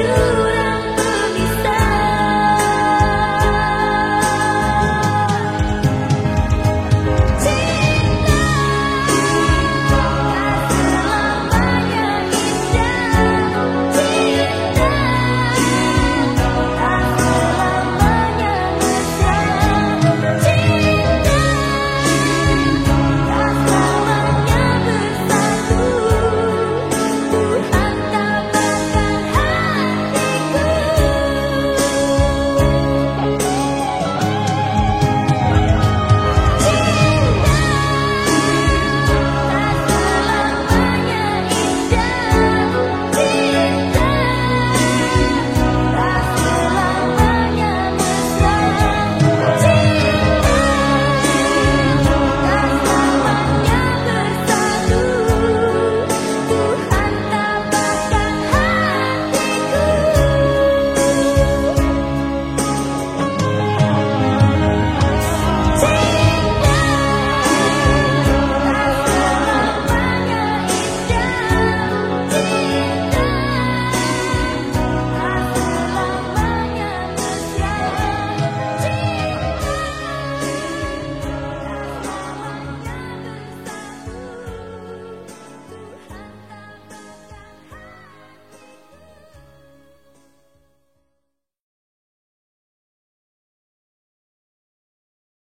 you.